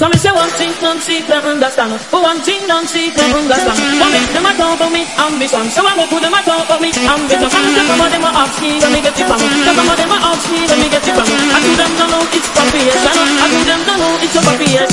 So me say one thing, don't see, them understand. Oh, one thing, don't see, them understand. For me them a talk about me ambition. So I go put them a talk about me ambition. Some of them a ask me, let me get it from. Some of them a ask me, let me get it from. I do them don't know it's population. I do them don't know it's a population.